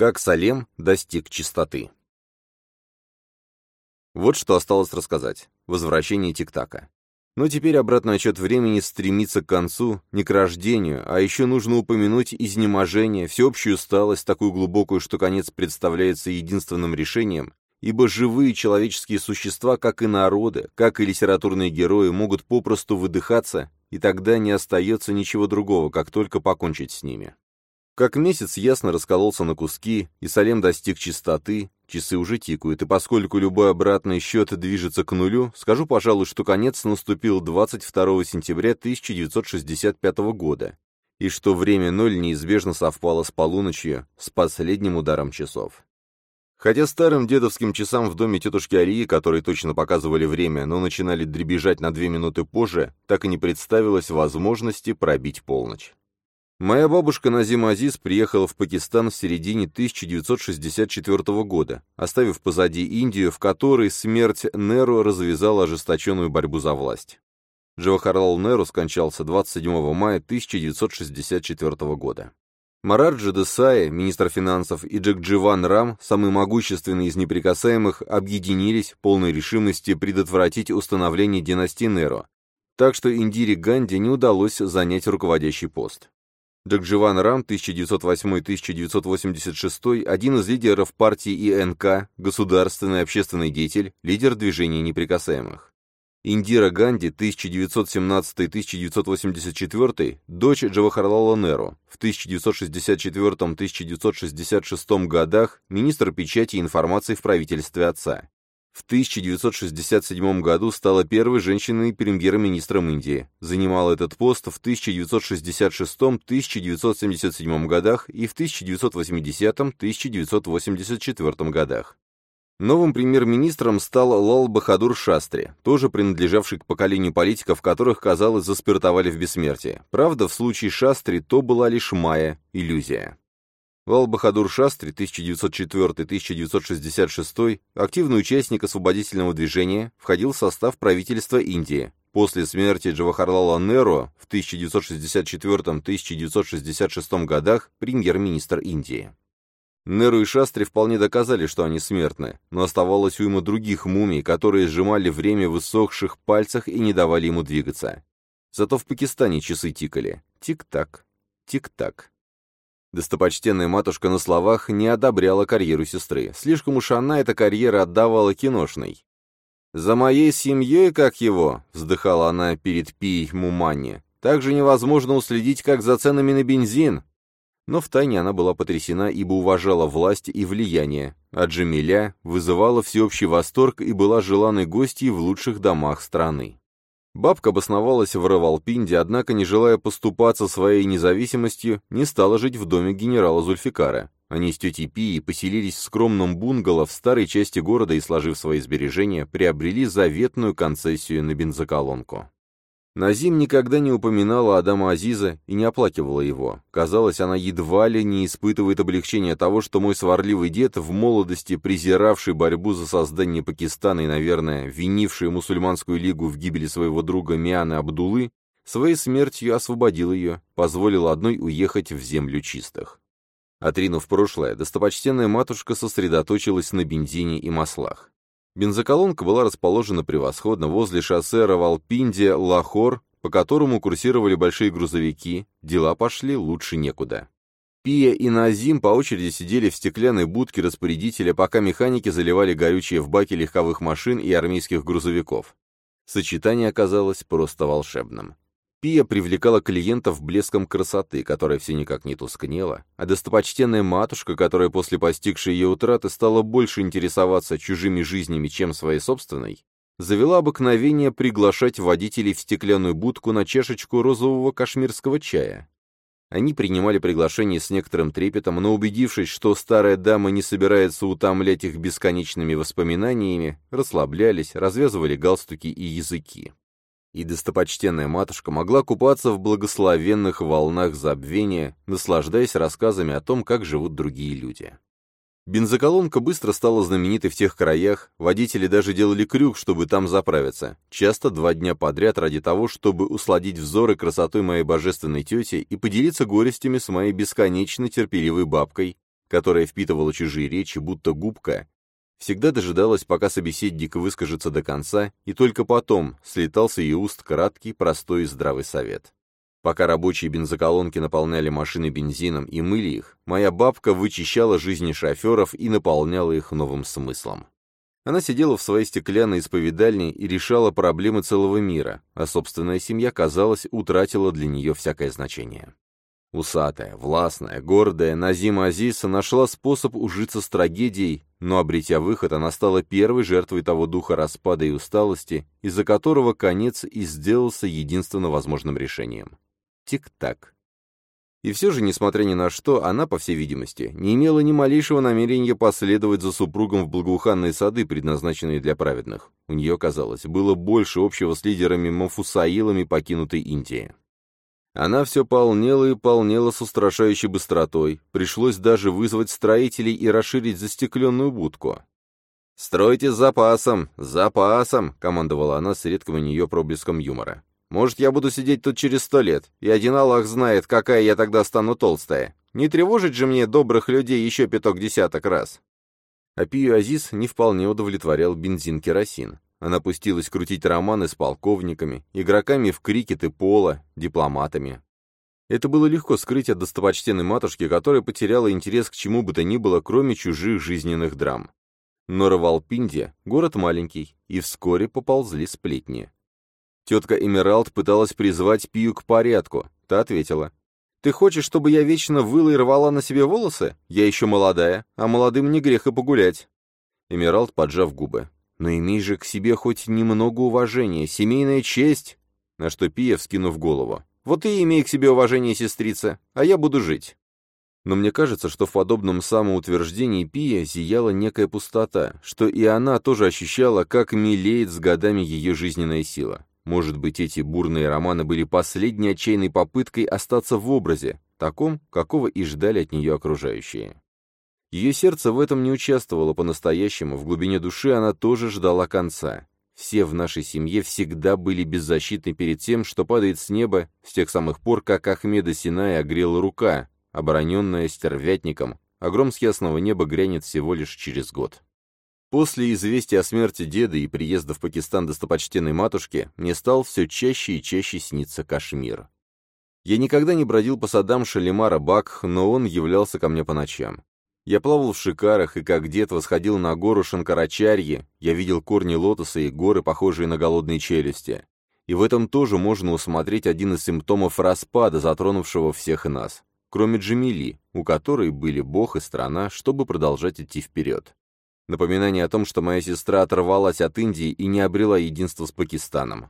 Как Салем достиг чистоты. Вот что осталось рассказать. Возвращение Тиктака. Но теперь обратный отчет времени стремится к концу, не к рождению, а еще нужно упомянуть изнеможение, всеобщую усталость, такую глубокую, что конец представляется единственным решением, ибо живые человеческие существа, как и народы, как и литературные герои, могут попросту выдыхаться, и тогда не остается ничего другого, как только покончить с ними. Как месяц ясно раскололся на куски, и Салем достиг чистоты, часы уже тикают, и поскольку любой обратный счет движется к нулю, скажу, пожалуй, что конец наступил 22 сентября 1965 года, и что время ноль неизбежно совпало с полуночью, с последним ударом часов. Хотя старым дедовским часам в доме тетушки Арии, которые точно показывали время, но начинали дребезжать на две минуты позже, так и не представилось возможности пробить полночь. Моя бабушка Назима Азиз приехала в Пакистан в середине 1964 года, оставив позади Индию, в которой смерть Неру развязала ожесточенную борьбу за власть. Джавахарлал Неру скончался 27 мая 1964 года. Мараджи Десай, министр финансов, и Джагдживан Рам, самый могущественный из неприкасаемых, объединились полной решимости предотвратить установление династии Неру, так что Индире Ганди не удалось занять руководящий пост. Джагдживан Рам, 1908-1986, один из лидеров партии ИНК, государственный общественный деятель, лидер движения неприкасаемых. Индира Ганди, 1917-1984, дочь Джавахарлала Неру, в 1964-1966 годах министр печати и информации в правительстве отца. В 1967 году стала первой женщиной премьер-министром Индии. Занимала этот пост в 1966-1977 годах и в 1980-1984 годах. Новым премьер-министром стал Лал Бахадур Шастри, тоже принадлежавший к поколению политиков, которых, казалось, заспиртовали в бессмертие. Правда, в случае Шастри то была лишь майя, иллюзия. Лал Бахадур Шастри, 1904-1966, активный участник освободительного движения, входил в состав правительства Индии. После смерти Джавахарлала Неру в 1964-1966 годах премьер-министр Индии. Неру и Шастри вполне доказали, что они смертны, но оставалось уйма других мумий, которые сжимали время в высохших пальцах и не давали ему двигаться. Зато в Пакистане часы тикали. Тик-так, тик-так. Достопочтенная матушка на словах не одобряла карьеру сестры. Слишком уж она эта карьера отдавала киношной. «За моей семьей, как его», — вздыхала она перед Пией Мумани, — «так же невозможно уследить, как за ценами на бензин». Но втайне она была потрясена, ибо уважала власть и влияние, а Джамиля вызывала всеобщий восторг и была желанной гостьей в лучших домах страны. Бабка обосновалась в Равалпинде, однако, не желая поступаться своей независимостью, не стала жить в доме генерала Зульфикара. Они с тетей Пией поселились в скромном бунгало в старой части города и, сложив свои сбережения, приобрели заветную концессию на бензоколонку. Назим никогда не упоминала Адама Азиза и не оплакивала его. Казалось, она едва ли не испытывает облегчения того, что мой сварливый дед, в молодости презиравший борьбу за создание Пакистана и, наверное, винивший мусульманскую лигу в гибели своего друга Мианы Абдулы, своей смертью освободил ее, позволил одной уехать в землю чистых. Отринув прошлое, достопочтенная матушка сосредоточилась на бензине и маслах. Бензоколонка была расположена превосходно возле шоссе Равалпинди-Лахор, по которому курсировали большие грузовики, дела пошли лучше некуда. Пия и Назим по очереди сидели в стеклянной будке распорядителя, пока механики заливали горючее в баки легковых машин и армейских грузовиков. Сочетание оказалось просто волшебным. Пия привлекала клиентов блеском красоты, которая все никак не тускнела, а достопочтенная матушка, которая после постигшей ее утраты стала больше интересоваться чужими жизнями, чем своей собственной, завела обыкновение приглашать водителей в стеклянную будку на чашечку розового кашмирского чая. Они принимали приглашение с некоторым трепетом, но убедившись, что старая дама не собирается утомлять их бесконечными воспоминаниями, расслаблялись, развязывали галстуки и языки и достопочтенная матушка могла купаться в благословенных волнах забвения, наслаждаясь рассказами о том, как живут другие люди. Бензоколонка быстро стала знаменитой в тех краях, водители даже делали крюк, чтобы там заправиться, часто два дня подряд ради того, чтобы усладить взоры красотой моей божественной тети и поделиться горестями с моей бесконечно терпеливой бабкой, которая впитывала чужие речи, будто губка, всегда дожидалась, пока собеседник выскажется до конца, и только потом слетал с ее уст краткий, простой и здравый совет. Пока рабочие бензоколонки наполняли машины бензином и мыли их, моя бабка вычищала жизни шоферов и наполняла их новым смыслом. Она сидела в своей стеклянной исповедальне и решала проблемы целого мира, а собственная семья, казалось, утратила для нее всякое значение. Усатая, властная, гордая Назима Азиса нашла способ ужиться с трагедией, но, обретя выход, она стала первой жертвой того духа распада и усталости, из-за которого конец и сделался единственно возможным решением. Тик-так. И все же, несмотря ни на что, она, по всей видимости, не имела ни малейшего намерения последовать за супругом в благоуханные сады, предназначенные для праведных. У нее, казалось, было больше общего с лидерами Мафусаилами покинутой Индии. Она все полнела и полнела с устрашающей быстротой, пришлось даже вызвать строителей и расширить застекленную будку. «Стройте с запасом, с запасом!» — командовала она с редким у нее проблеском юмора. Может, я буду сидеть тут через сто лет, и один Аллах знает, какая я тогда стану толстая. Не тревожить же мне добрых людей еще пяток десяток раз. Апию Азиз не вполне удовлетворял бензин-керосин. Она пустилась крутить романы с полковниками, игроками в крикет и поло, дипломатами. Это было легко скрыть от достопочтенной матушки, которая потеряла интерес к чему бы то ни было, кроме чужих жизненных драм. Но Равалпинди — город маленький, и вскоре поползли сплетни. Тетка Эмералд пыталась призвать Пию к порядку. Та ответила. «Ты хочешь, чтобы я вечно выла и рвала на себе волосы? Я еще молодая, а молодым не грех и погулять». Эмералд, поджав губы. «Но имей же к себе хоть немного уважения, семейная честь!» На что Пия, вскинув голову. «Вот и имей к себе уважение, сестрица, а я буду жить». Но мне кажется, что в подобном самоутверждении Пия зияла некая пустота, что и она тоже ощущала, как мелеет с годами ее жизненная сила. Может быть, эти бурные романы были последней отчаянной попыткой остаться в образе, таком, какого и ждали от нее окружающие. Ее сердце в этом не участвовало по-настоящему, в глубине души она тоже ждала конца. Все в нашей семье всегда были беззащитны перед тем, что падает с неба, с тех самых пор, как Ахмеда Синая огрела рука, обороненная стервятником, а гром с ясного неба грянет всего лишь через год. После известия о смерти деда и приезда в Пакистан достопочтенной матушки мне стал все чаще и чаще сниться Кашмир. Я никогда не бродил по садам Шалимара Бак, но он являлся ко мне по ночам. Я плавал в шикарах, и как дед восходил на гору Шанкарачарьи, я видел корни лотоса и горы, похожие на голодные челюсти. И в этом тоже можно усмотреть один из симптомов распада, затронувшего всех нас, кроме Джамили, у которой были бог и страна, чтобы продолжать идти вперед. Напоминание о том, что моя сестра оторвалась от Индии и не обрела единство с Пакистаном.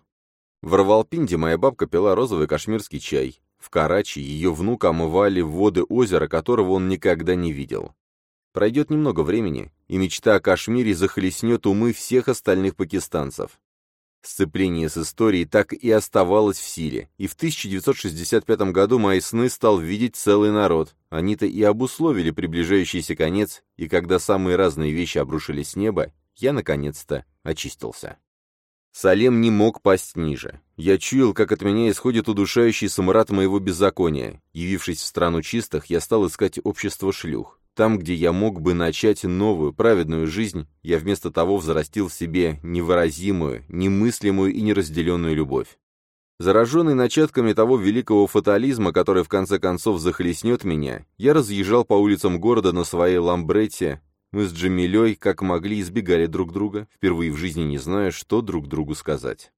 В Равалпинде моя бабка пила розовый кашмирский чай. В Карачи ее внука омывали воды озера, которого он никогда не видел. Пройдет немного времени, и мечта о Кашмире захлестнет умы всех остальных пакистанцев. Сцепление с историей так и оставалось в силе, и в 1965 году мои сны стал видеть целый народ. Они-то и обусловили приближающийся конец, и когда самые разные вещи обрушились с неба, я наконец-то очистился. Салем не мог пасть ниже. Я чуял, как от меня исходит удушающий самурат моего беззакония. Явившись в страну чистых, я стал искать общество шлюх. Там, где я мог бы начать новую, праведную жизнь, я вместо того взрастил в себе невыразимую, немыслимую и неразделенную любовь. Зараженный начатками того великого фатализма, который в конце концов захлестнет меня, я разъезжал по улицам города на своей ламбрете. Мы с Джамилей, как могли, избегали друг друга, впервые в жизни не зная, что друг другу сказать.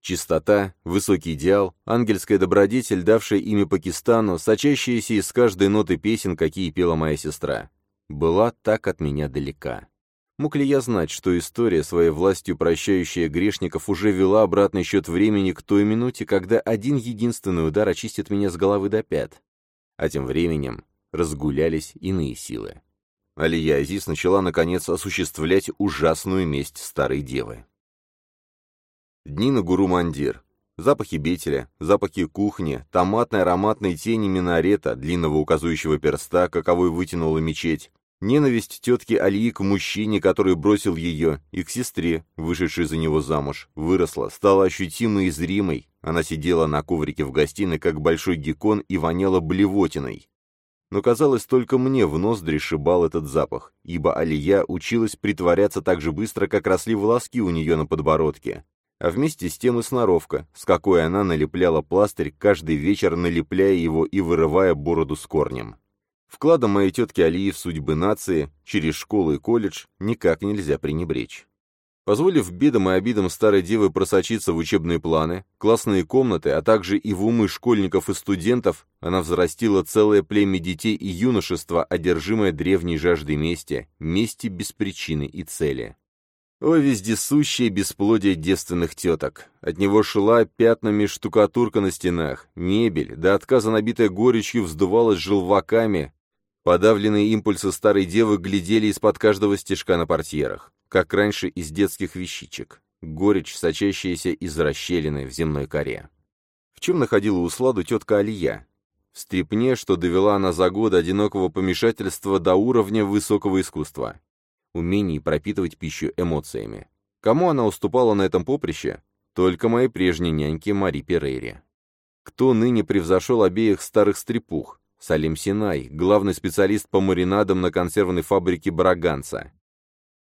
Чистота, высокий идеал, ангельская добродетель, давшая имя Пакистану, сочащаяся из каждой ноты песен, какие пела моя сестра, была так от меня далека. Мог ли я знать, что история, своей властью прощающая грешников, уже вела обратный счет времени к той минуте, когда один единственный удар очистит меня с головы до пят? А тем временем разгулялись иные силы. Алия Азиз начала, наконец, осуществлять ужасную месть старой девы. Дни на Гуру-Мандир. Запахи бетеля, запахи кухни, томатной ароматной тени минарета, длинного указующего перста, каковой вытянула мечеть, ненависть тетки Алии к мужчине, который бросил ее, и к сестре, вышедшей за него замуж, выросла, стала ощутимой и зримой. Она сидела на коврике в гостиной, как большой геккон, и воняла блевотиной. но, казалось, только мне в ноздри шибал этот запах, ибо Алия училась притворяться так же быстро, как росли волоски у нее на подбородке. А вместе с тем и сноровка, с какой она налепляла пластырь, каждый вечер налепляя его и вырывая бороду с корнем. Вкладом моей тетки Алии в судьбы нации, через школу и колледж, никак нельзя пренебречь. Позволив бедам и обидам старой девы просочиться в учебные планы, классные комнаты, а также и в умы школьников и студентов, она взрастила целое племя детей и юношества, одержимое древней жаждой мести, мести без причины и цели. О, вездесущее бесплодие девственных теток! От него шла пятнами штукатурка на стенах, мебель, до отказа набитая горечью вздувалась желваками, подавленные импульсы старой девы глядели из-под каждого стежка на портьерах как раньше из детских вещичек, горечь, сочащаяся из расщелины в земной коре. В чем находила усладу тетка Алия? В стрепне, что довела она за годы одинокого помешательства до уровня высокого искусства. Умений пропитывать пищу эмоциями. Кому она уступала на этом поприще? Только моей прежней няньке Мари Перейре. Кто ныне превзошел обеих старых стрепух? Салим Синай, главный специалист по маринадам на консервной фабрике Бараганца.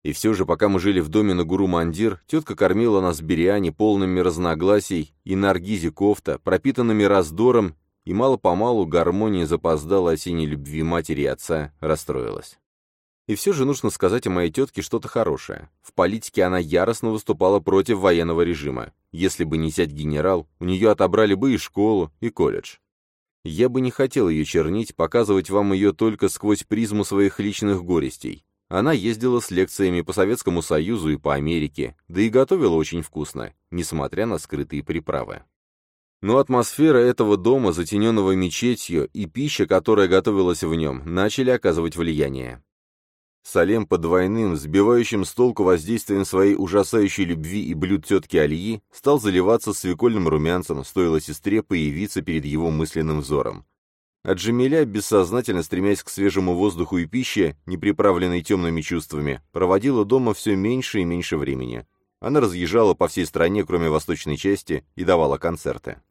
И все же, пока мы жили в доме на Гуру-Мандир, тетка кормила нас бириани, полными разногласий, и наргизе кофта, пропитанными раздором, и мало-помалу гармония запоздала осенней любви матери и отца расстроилась. И все же нужно сказать о моей тетке что-то хорошее. В политике она яростно выступала против военного режима. Если бы не зять генерал, у нее отобрали бы и школу, и колледж. Я бы не хотел ее чернить, показывать вам ее только сквозь призму своих личных горестей. Она ездила с лекциями по Советскому Союзу и по Америке, да и готовила очень вкусно, несмотря на скрытые приправы. Но атмосфера этого дома, затененного мечетью, и пища, которая готовилась в нем, начали оказывать влияние. Салем под двойным, сбивающим с толку воздействием своей ужасающей любви и блюд тетки Алии, стал заливаться свекольным румянцем, стоило сестре появиться перед его мысленным взором. А Джамиля, бессознательно стремясь к свежему воздуху и пище, не приправленной темными чувствами, проводила дома все меньше и меньше времени. Она разъезжала по всей стране, кроме восточной части, и давала концерты.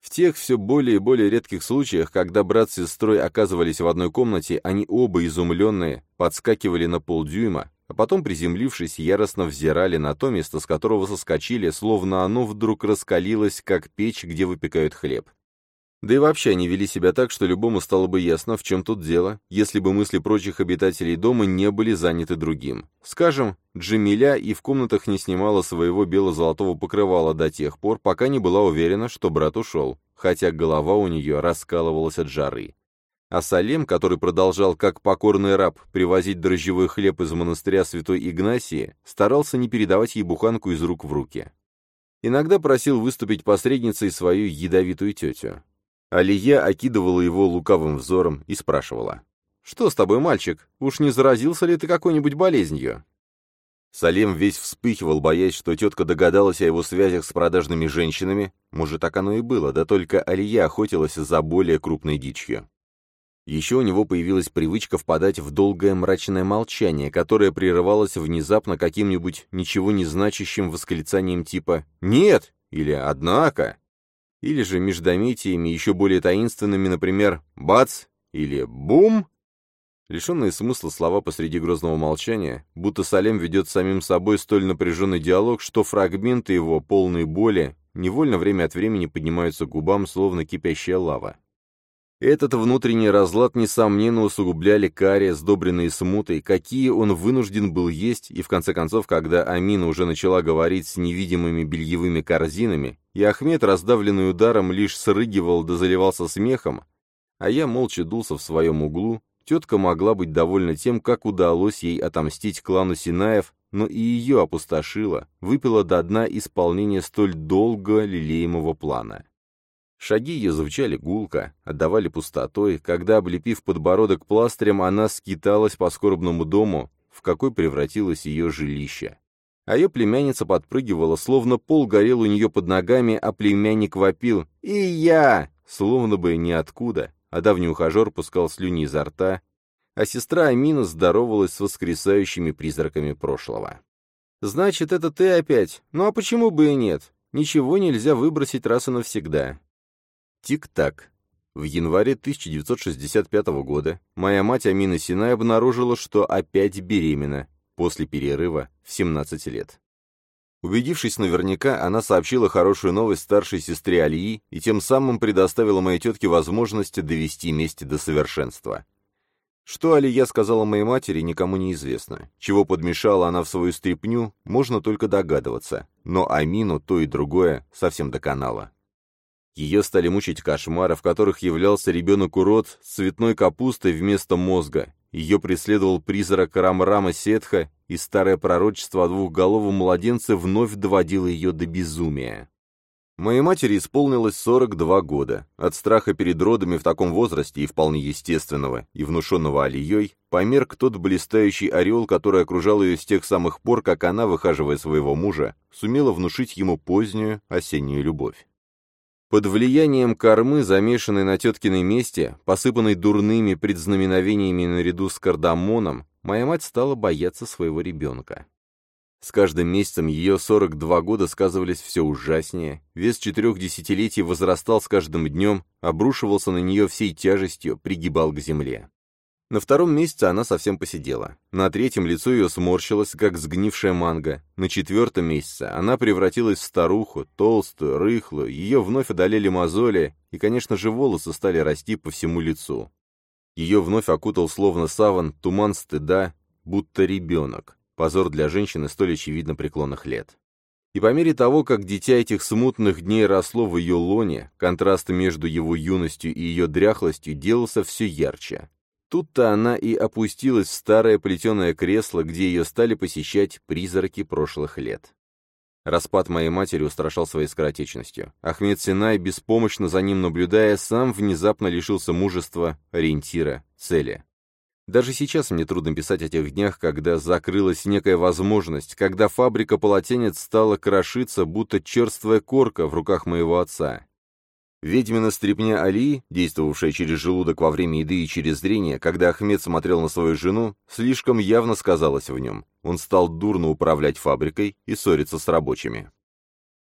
В тех все более и более редких случаях, когда брат с сестрой оказывались в одной комнате, они оба изумленные, подскакивали на полдюйма, а потом, приземлившись, яростно взирали на то место, с которого соскочили, словно оно вдруг раскалилось, как печь, где выпекают хлеб. Да и вообще они вели себя так, что любому стало бы ясно, в чем тут дело, если бы мысли прочих обитателей дома не были заняты другим. Скажем, Джемиля и в комнатах не снимала своего бело-золотого покрывала до тех пор, пока не была уверена, что брат ушел, хотя голова у нее раскалывалась от жары. А Салем, который продолжал, как покорный раб, привозить дрожжевой хлеб из монастыря Святой Игнасии, старался не передавать ей буханку из рук в руки. Иногда просил выступить посредницей свою ядовитую тетю. Алия окидывала его лукавым взором и спрашивала. «Что с тобой, мальчик? Уж не заразился ли ты какой-нибудь болезнью?» Салем весь вспыхивал, боясь, что тетка догадалась о его связях с продажными женщинами. Может, так оно и было, да только Алия охотилась за более крупной дичью. Еще у него появилась привычка впадать в долгое мрачное молчание, которое прерывалось внезапно каким-нибудь ничего не значащим восклицанием типа «Нет!» или «Однако!» Или же междометиями еще более таинственными, например, «бац» или «бум». Лишенные смысла слова посреди грозного молчания, будто Салем ведет с самим собой столь напряженный диалог, что фрагменты его, полные боли, невольно время от времени поднимаются к губам, словно кипящая лава. Этот внутренний разлад, несомненно, усугубляли карри, сдобренные смутой, какие он вынужден был есть, и в конце концов, когда Амина уже начала говорить с невидимыми бельевыми корзинами, и Ахмед, раздавленный ударом, лишь срыгивал да заливался смехом, а я молча дулся в своем углу, тетка могла быть довольна тем, как удалось ей отомстить клану Синаев, но и ее опустошила, выпила до дна исполнения столь долго лелеемого плана. Шаги ее звучали гулко, отдавали пустотой, когда, облепив подбородок пластырем, она скиталась по скорбному дому, в какой превратилось ее жилище. А ее племянница подпрыгивала, словно пол горел у нее под ногами, а племянник вопил «И я!» словно бы ниоткуда, а давний ухажер пускал слюни изо рта, а сестра Амина здоровалась с воскресающими призраками прошлого. «Значит, это ты опять? Ну а почему бы и нет? Ничего нельзя выбросить раз и навсегда. Тик-так. В январе 1965 года моя мать Амина Синай обнаружила, что опять беременна, после перерыва в 17 лет. Убедившись наверняка, она сообщила хорошую новость старшей сестре Алии и тем самым предоставила моей тетке возможность довести месть до совершенства. Что Алия сказала моей матери, никому не известно. Чего подмешала она в свою стряпню, можно только догадываться, но Амину то и другое совсем доконало. Ее стали мучить кошмары, в которых являлся ребенок-урод с цветной капустой вместо мозга. Ее преследовал призрак Рамрама Сетха, и старое пророчество о двухголовом младенце вновь доводило ее до безумия. Моей матери исполнилось 42 года. От страха перед родами в таком возрасте и вполне естественного, и внушенного Алией, померк тот блистающий орел, который окружал ее с тех самых пор, как она, выхаживая своего мужа, сумела внушить ему позднюю осеннюю любовь. Под влиянием кормы, замешанной на теткиной месте, посыпанной дурными предзнаменовениями наряду с кардамоном, моя мать стала бояться своего ребенка. С каждым месяцем ее 42 года сказывались все ужаснее, вес четырех десятилетий возрастал с каждым днем, обрушивался на нее всей тяжестью, пригибал к земле. На втором месяце она совсем посидела. На третьем лицо ее сморщилось, как сгнившая манго. На четвертом месяце она превратилась в старуху, толстую, рыхлую, ее вновь одолели мозоли, и, конечно же, волосы стали расти по всему лицу. Ее вновь окутал словно саван туман стыда, будто ребенок. Позор для женщины столь очевидно преклонных лет. И по мере того, как дитя этих смутных дней росло в ее лоне, контраст между его юностью и ее дряхлостью делался все ярче. Тут-то она и опустилась в старое плетеное кресло, где ее стали посещать призраки прошлых лет. Распад моей матери устрашал своей скоротечностью. Ахмед Синай, беспомощно за ним наблюдая, сам внезапно лишился мужества, ориентира, цели. Даже сейчас мне трудно писать о тех днях, когда закрылась некая возможность, когда фабрика полотенец стала крошиться, будто черствая корка в руках моего отца, Ведьмина стрепня Али, действовавшая через желудок во время еды и через зрение, когда Ахмед смотрел на свою жену, слишком явно сказалась в нем. Он стал дурно управлять фабрикой и ссориться с рабочими.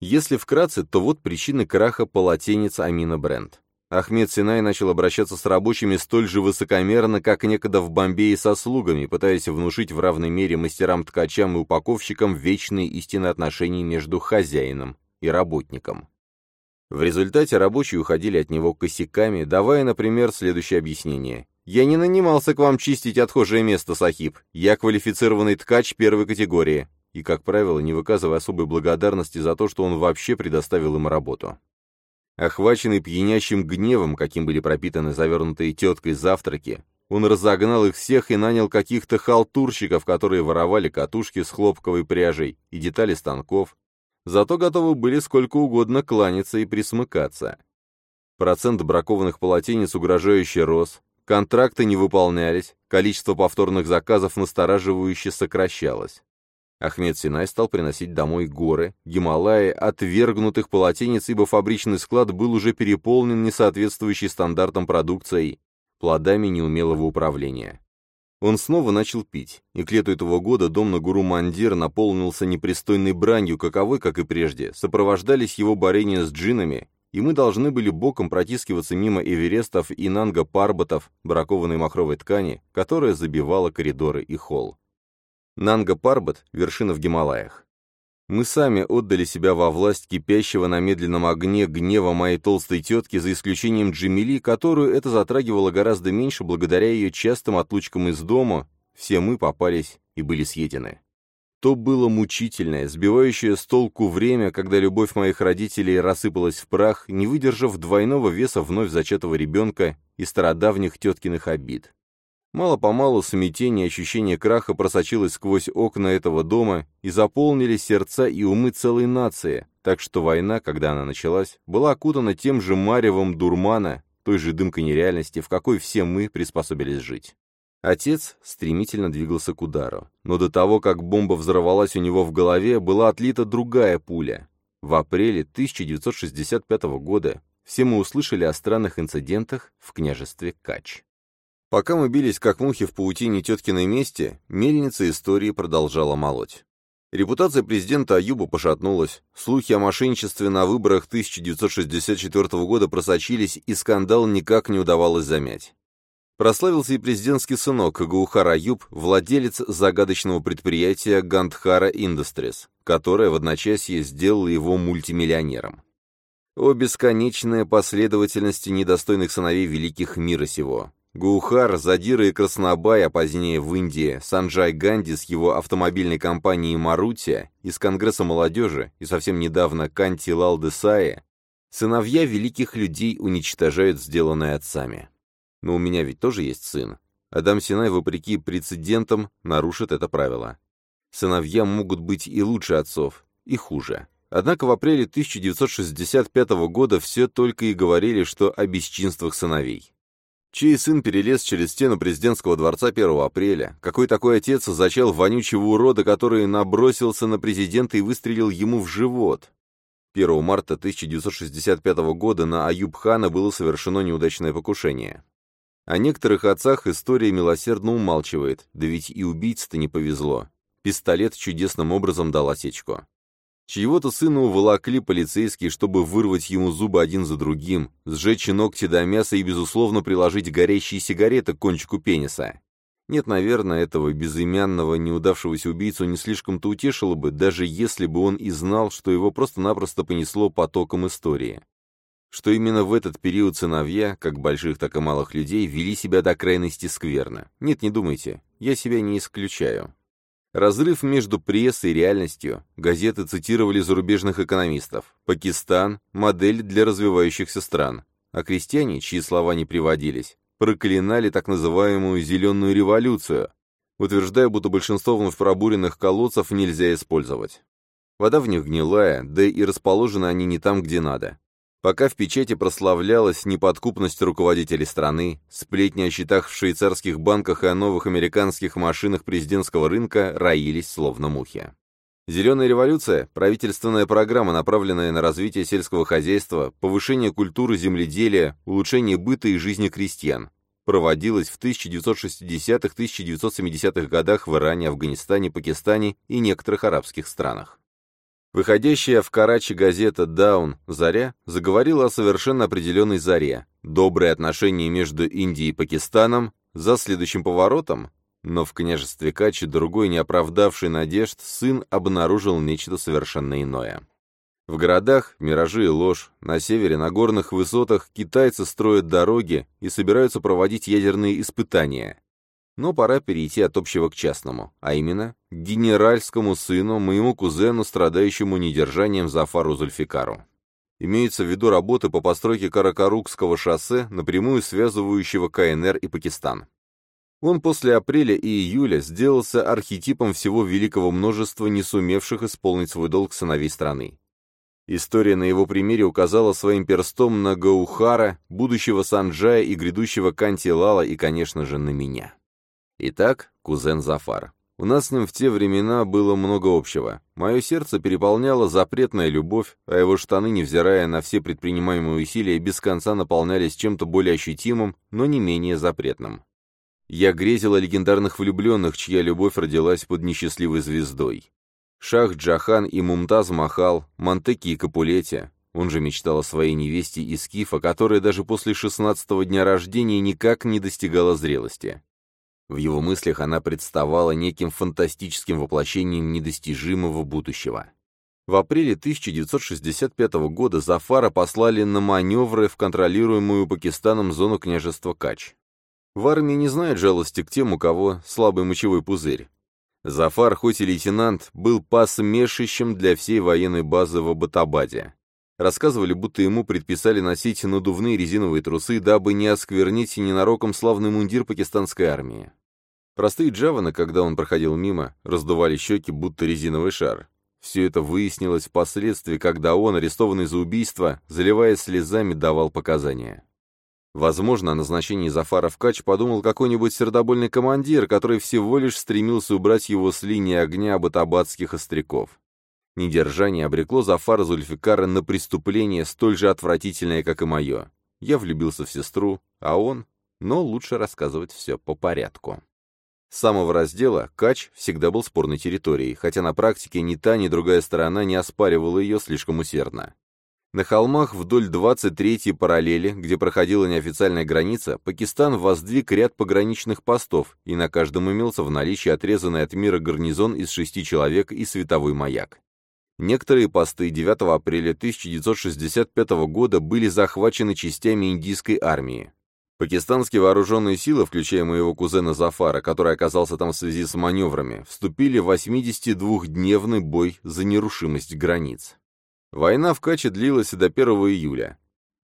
Если вкратце, то вот причины краха полотенец Амина Бренд. Ахмед Синай начал обращаться с рабочими столь же высокомерно, как некогда в Бомбее со слугами, пытаясь внушить в равной мере мастерам-ткачам и упаковщикам вечные истины отношений между хозяином и работником. В результате рабочие уходили от него косяками, давая, например, следующее объяснение. «Я не нанимался к вам чистить отхожее место, Сахиб. Я квалифицированный ткач первой категории». И, как правило, не выказывая особой благодарности за то, что он вообще предоставил им работу. Охваченный пьянящим гневом, каким были пропитаны завернутые теткой завтраки, он разогнал их всех и нанял каких-то халтурщиков, которые воровали катушки с хлопковой пряжей и детали станков, зато готовы были сколько угодно кланяться и присмыкаться. Процент бракованных полотенец угрожающе рос, контракты не выполнялись, количество повторных заказов настораживающе сокращалось. Ахмед Синай стал приносить домой горы, Гималаи, отвергнутых полотенец, ибо фабричный склад был уже переполнен несоответствующей стандартам продукцией, плодами неумелого управления. Он снова начал пить, и к лету этого года дом на Гуру Мандир наполнился непристойной бранью, каковой, как и прежде, сопровождались его борения с джинами, и мы должны были боком протискиваться мимо эверестов и нанга-парбатов, бракованной махровой ткани, которая забивала коридоры и холл. Нанга-парбат — вершина в Гималаях. Мы сами отдали себя во власть кипящего на медленном огне гнева моей толстой тетки, за исключением Джемили, которую это затрагивало гораздо меньше благодаря ее частым отлучкам из дома, все мы попались и были съедены. То было мучительное, сбивающее с толку время, когда любовь моих родителей рассыпалась в прах, не выдержав двойного веса вновь зачатого ребенка и стародавних теткиных обид. Мало-помалу смятение и ощущение краха просочилось сквозь окна этого дома и заполнили сердца и умы целой нации, так что война, когда она началась, была окутана тем же маревом дурмана, той же дымкой нереальности, в какой все мы приспособились жить. Отец стремительно двигался к удару, но до того, как бомба взорвалась у него в голове, была отлита другая пуля. В апреле 1965 года все мы услышали о странных инцидентах в княжестве Кач. Пока мы бились как мухи в паутине теткиной мести, мельница истории продолжала молоть. Репутация президента Аюба пошатнулась, слухи о мошенничестве на выборах 1964 года просочились, и скандал никак не удавалось замять. Прославился и президентский сынок Гаухар Аюб, владелец загадочного предприятия Гандхара Industries, которое в одночасье сделало его мультимиллионером. О бесконечной последовательности недостойных сыновей великих мира сего. Гухар, Задира и Краснобай, а позднее в Индии Санджай Ганди с его автомобильной компанией Марутия, из Конгресса молодежи и совсем недавно Канти Лал Десая, сыновья великих людей уничтожают сделанное отцами. Но у меня ведь тоже есть сын. Адам Синай, вопреки прецедентам, нарушит это правило. Сыновья могут быть и лучше отцов, и хуже. Однако в апреле 1965 года все только и говорили, что о бесчинствах сыновей чей сын перелез через стену президентского дворца 1 апреля, какой такой отец зачал вонючего урода, который набросился на президента и выстрелил ему в живот. 1 марта 1965 года на Аюб-хана было совершено неудачное покушение. О некоторых отцах история милосердно умалчивает, да ведь и убийце-то не повезло. Пистолет чудесным образом дал осечку. Чьего-то сына уволокли полицейские, чтобы вырвать ему зубы один за другим, сжечь ногти до мяса и, безусловно, приложить горящие сигареты к кончику пениса. Нет, наверное, этого безымянного неудавшегося убийцу не слишком-то утешило бы, даже если бы он и знал, что его просто-напросто понесло потоком истории. Что именно в этот период сыновья, как больших, так и малых людей, вели себя до крайности скверно. Нет, не думайте, я себя не исключаю. Разрыв между прессой и реальностью. Газеты цитировали зарубежных экономистов. Пакистан – модель для развивающихся стран. А крестьяне, чьи слова не приводились, проклинали так называемую «зеленую революцию», утверждая, будто большинство вновь пробуренных колодцев нельзя использовать. Вода в них гнилая, да и расположены они не там, где надо. Пока в печати прославлялась неподкупность руководителей страны, сплетни о счетах в швейцарских банках и о новых американских машинах президентского рынка роились словно мухи. Зеленая революция – правительственная программа, направленная на развитие сельского хозяйства, повышение культуры земледелия, улучшение быта и жизни крестьян, проводилась в 1960-1970-х годах в Иране, Афганистане, Пакистане и некоторых арабских странах. Выходящая в Карачи газета «Даун» «Заря» заговорила о совершенно определенной заре, добрые отношения между Индией и Пакистаном, за следующим поворотом, но в княжестве Качи другой, не оправдавший надежд, сын обнаружил нечто совершенно иное. В городах миражи и ложь, на севере, на горных высотах китайцы строят дороги и собираются проводить ядерные испытания. Но пора перейти от общего к частному, а именно к генеральскому сыну, моему кузену, страдающему недержанием Зафару Зульфикару. Имеется в виду работы по постройке Каракарукского шоссе, напрямую связывающего КНР и Пакистан. Он после апреля и июля сделался архетипом всего великого множества не сумевших исполнить свой долг сыновей страны. История на его примере указала своим перстом на Гаухара, будущего Санджая и грядущего Канти Лала и, конечно же, на меня. Итак, кузен Зафар. У нас с ним в те времена было много общего. Мое сердце переполняло запретная любовь, а его штаны, невзирая на все предпринимаемые усилия, без конца наполнялись чем-то более ощутимым, но не менее запретным. Я грезил о легендарных влюбленных, чья любовь родилась под несчастливой звездой. Шах Джахан и Мумтаз Махал, Монтеки и Капулете. Он же мечтал о своей невесте из Кифа, которая даже после шестнадцатого дня рождения никак не достигала зрелости. В его мыслях она представала неким фантастическим воплощением недостижимого будущего. В апреле 1965 года Зафара послали на маневры в контролируемую Пакистаном зону княжества Кач. В армии не знают жалости к тем, у кого слабый мочевой пузырь. Зафар, хоть и лейтенант, был посмешищем для всей военной базы в Абатабаде. Рассказывали, будто ему предписали носить надувные резиновые трусы, дабы не осквернить ненароком славный мундир пакистанской армии. Простые джаваны, когда он проходил мимо, раздували щеки, будто резиновый шар. Все это выяснилось впоследствии, когда он, арестованный за убийство, заливаясь слезами, давал показания. Возможно, о назначении Зафара в Кач подумал какой-нибудь сердобольный командир, который всего лишь стремился убрать его с линии огня батабадских остряков. Недержание обрекло Зафара Зульфикара на преступление столь же отвратительное, как и мое. Я влюбился в сестру, а он... Но лучше рассказывать все по порядку. С самого раздела Кач всегда был спорной территорией, хотя на практике ни та, ни другая сторона не оспаривала ее слишком усердно. На холмах вдоль 23-й параллели, где проходила неофициальная граница, Пакистан воздвиг ряд пограничных постов, и на каждом имелся в наличии отрезанный от мира гарнизон из шести человек и световой маяк. Некоторые посты 9 апреля 1965 года были захвачены частями индийской армии. Пакистанские вооруженные силы, включая моего кузена Зафара, который оказался там в связи с маневрами, вступили в 82-дневный бой за нерушимость границ. Война в Каче длилась до 1 июля.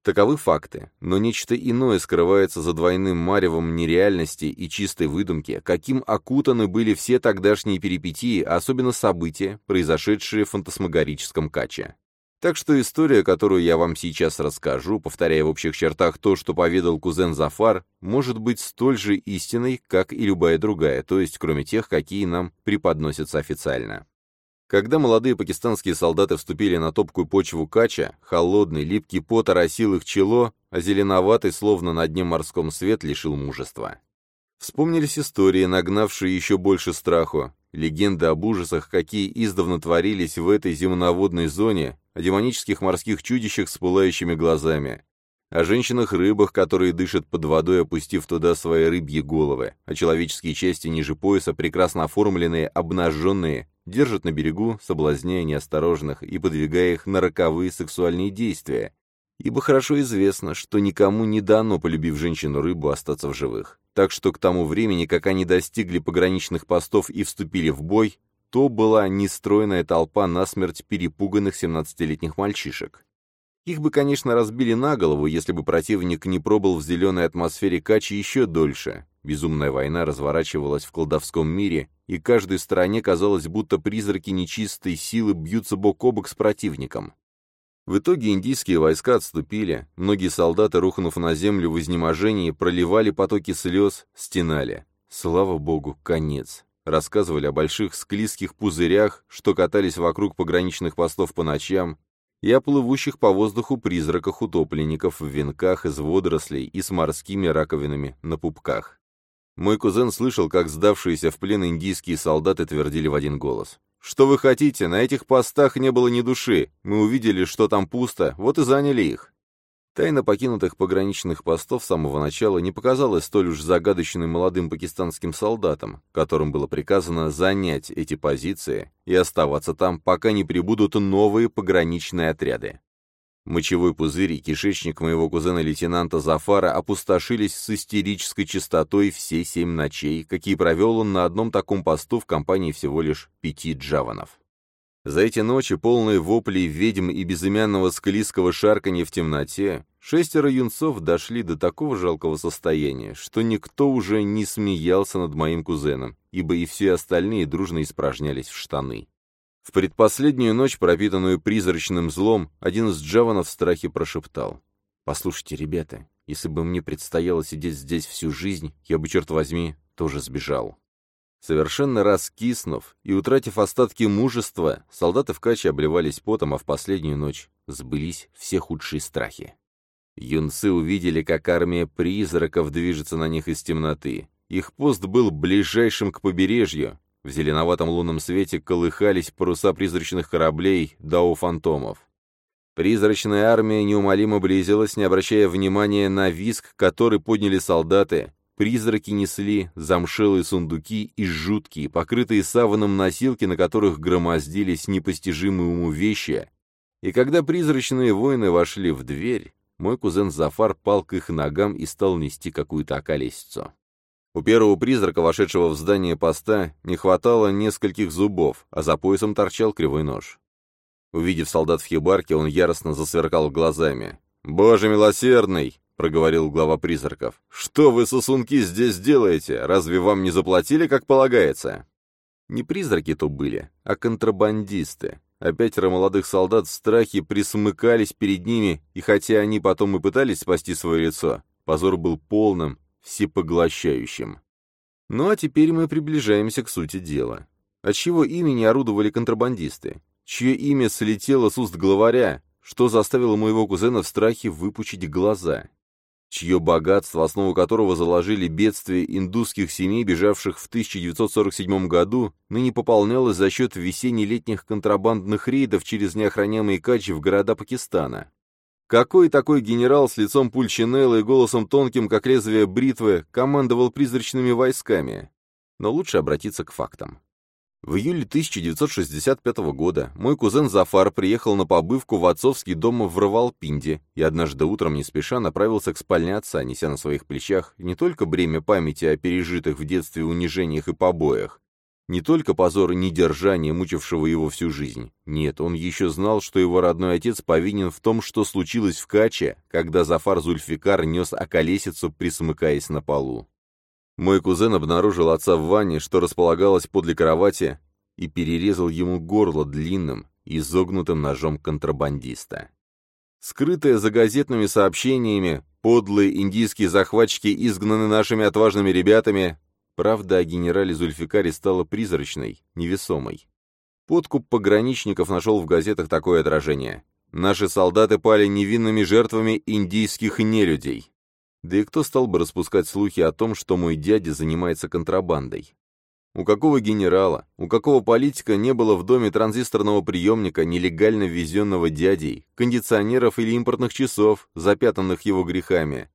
Таковы факты, но нечто иное скрывается за двойным маревом нереальности и чистой выдумки, каким окутаны были все тогдашние перипетии, особенно события, произошедшие в фантасмагорическом Каче. Так что история, которую я вам сейчас расскажу, повторяя в общих чертах то, что поведал кузен Зафар, может быть столь же истинной, как и любая другая, то есть кроме тех, какие нам преподносятся официально. Когда молодые пакистанские солдаты вступили на топкую почву Кача, холодный, липкий пот оросил их чело, а зеленоватый, словно на дне морском свет, лишил мужества. Вспомнились истории, нагнавшие еще больше страху, легенды об ужасах, какие издавна творились в этой земноводной зоне, о демонических морских чудищах с пылающими глазами, о женщинах-рыбах, которые дышат под водой, опустив туда свои рыбьи головы, о человеческие части ниже пояса, прекрасно оформленные, обнаженные, держат на берегу, соблазняя неосторожных и подвигая их на роковые сексуальные действия, ибо хорошо известно, что никому не дано, полюбив женщину-рыбу, остаться в живых. Так что к тому времени, как они достигли пограничных постов и вступили в бой, то была нестройная толпа насмерть перепуганных 17-летних мальчишек. Их бы, конечно, разбили на голову, если бы противник не пробыл в зеленой атмосфере Качи еще дольше. Безумная война разворачивалась в колдовском мире, и каждой стороне казалось, будто призраки нечистой силы бьются бок о бок с противником. В итоге индийские войска отступили, многие солдаты, рухнув на землю в изнеможении, проливали потоки слез, стенали. Слава богу, конец. Рассказывали о больших склизких пузырях, что катались вокруг пограничных постов по ночам, и о плывущих по воздуху призраках утопленников в венках из водорослей и с морскими раковинами на пупках. Мой кузен слышал, как сдавшиеся в плен индийские солдаты твердили в один голос. «Что вы хотите? На этих постах не было ни души. Мы увидели, что там пусто, вот и заняли их». Тайна покинутых пограничных постов с самого начала не показалась столь уж загадочной молодым пакистанским солдатам, которым было приказано занять эти позиции и оставаться там, пока не прибудут новые пограничные отряды. Мочевой пузырь и кишечник моего кузена-лейтенанта Зафара опустошились с истерической частотой все семь ночей, какие провел он на одном таком посту в компании всего лишь пяти джаванов. За эти ночи, полные воплей ведьм и безымянного склизкого шарканья в темноте, шестеро юнцов дошли до такого жалкого состояния, что никто уже не смеялся над моим кузеном, ибо и все остальные дружно испражнялись в штаны. В предпоследнюю ночь, пропитанную призрачным злом, один из джаванов в страхе прошептал. «Послушайте, ребята, если бы мне предстояло сидеть здесь всю жизнь, я бы, черт возьми, тоже сбежал». Совершенно раскиснув и утратив остатки мужества, солдаты в каче обливались потом, а в последнюю ночь сбылись все худшие страхи. Юнцы увидели, как армия призраков движется на них из темноты. Их пост был ближайшим к побережью. В зеленоватом лунном свете колыхались паруса призрачных кораблей Дау-фантомов. Призрачная армия неумолимо близилась, не обращая внимания на виск, который подняли солдаты, Призраки несли замшелые сундуки и жуткие, покрытые саваном носилки, на которых громоздились непостижимые уму вещи. И когда призрачные воины вошли в дверь, мой кузен Зафар пал к их ногам и стал нести какую-то околесицу. У первого призрака, вошедшего в здание поста, не хватало нескольких зубов, а за поясом торчал кривой нож. Увидев солдат в хибарке, он яростно засверкал глазами. «Боже милосердный! Проговорил глава призраков. «Что вы, сосунки, здесь делаете? Разве вам не заплатили, как полагается?» Не призраки то были, а контрабандисты. А пятеро молодых солдат в страхе присмыкались перед ними, и хотя они потом и пытались спасти свое лицо, позор был полным, всепоглощающим. Ну а теперь мы приближаемся к сути дела. От чего имени орудовали контрабандисты? Чье имя слетело с уст главаря? Что заставило моего кузена в страхе выпучить глаза? Чье богатство, основу которого заложили бедствия индусских семей, бежавших в 1947 году, ныне пополнялось за счет весенне-летних контрабандных рейдов через неохраняемые качи в города Пакистана. Какой такой генерал с лицом пульчинелла и голосом тонким, как лезвие бритвы, командовал призрачными войсками? Но лучше обратиться к фактам. В июле 1965 года мой кузен Зафар приехал на побывку в отцовский дом в Равалпинде и однажды утром не спеша направился к спальне отца, неся на своих плечах не только бремя памяти о пережитых в детстве унижениях и побоях, не только позор недержания, мучившего его всю жизнь. Нет, он еще знал, что его родной отец повинен в том, что случилось в Каче, когда Зафар Зульфикар нес околесицу, присмыкаясь на полу. Мой кузен обнаружил отца в ванне, что располагалось подле кровати, и перерезал ему горло длинным, изогнутым ножом контрабандиста. Скрытые за газетными сообщениями, подлые индийские захватчики изгнаны нашими отважными ребятами, правда о генерале Зульфикаре стала призрачной, невесомой. Подкуп пограничников нашел в газетах такое отражение. Наши солдаты пали невинными жертвами индийских нелюдей. Да и кто стал бы распускать слухи о том, что мой дядя занимается контрабандой? У какого генерала, у какого политика не было в доме транзисторного приемника, нелегально ввезенного дядей, кондиционеров или импортных часов, запятанных его грехами?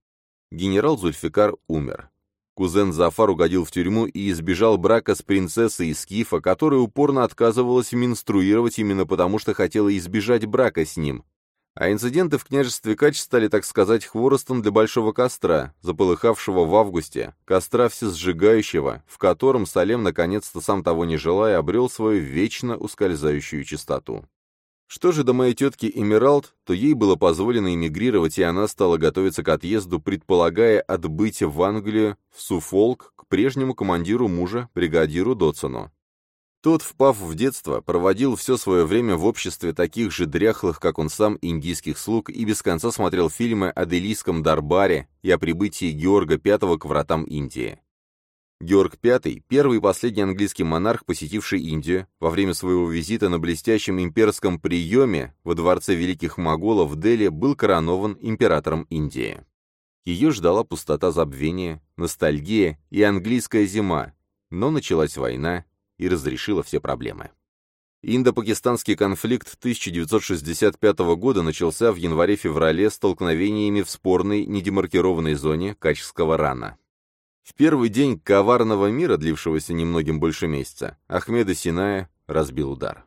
Генерал Зульфикар умер. Кузен Зафар угодил в тюрьму и избежал брака с принцессой из Кифа, которая упорно отказывалась менструировать именно потому, что хотела избежать брака с ним, а инциденты в княжестве Кач стали, так сказать, хворостом для большого костра, заполыхавшего в августе, костра всесжигающего, в котором Салем, наконец-то сам того не желая, обрел свою вечно ускользающую чистоту. Что же до моей тетки Эмералд, то ей было позволено эмигрировать, и она стала готовиться к отъезду, предполагая отбыть в Англию, в Суфолк, к прежнему командиру мужа, бригадиру Дотсону. Тот, впав в детство, проводил все свое время в обществе таких же дряхлых, как он сам, индийских слуг и без конца смотрел фильмы о Делийском Дарбаре и о прибытии Георга V к вратам Индии. Георг V, первый и последний английский монарх, посетивший Индию, во время своего визита на блестящем имперском приеме во дворце великих моголов в Дели был коронован императором Индии. Ее ждала пустота забвения, ностальгия и английская зима, но началась война, и разрешила все проблемы. Индо-пакистанский конфликт 1965 года начался в январе-феврале столкновениями в спорной недемаркированной зоне Качского рана. В первый день коварного мира, длившегося немногим больше месяца, Ахмеда Синая разбил удар.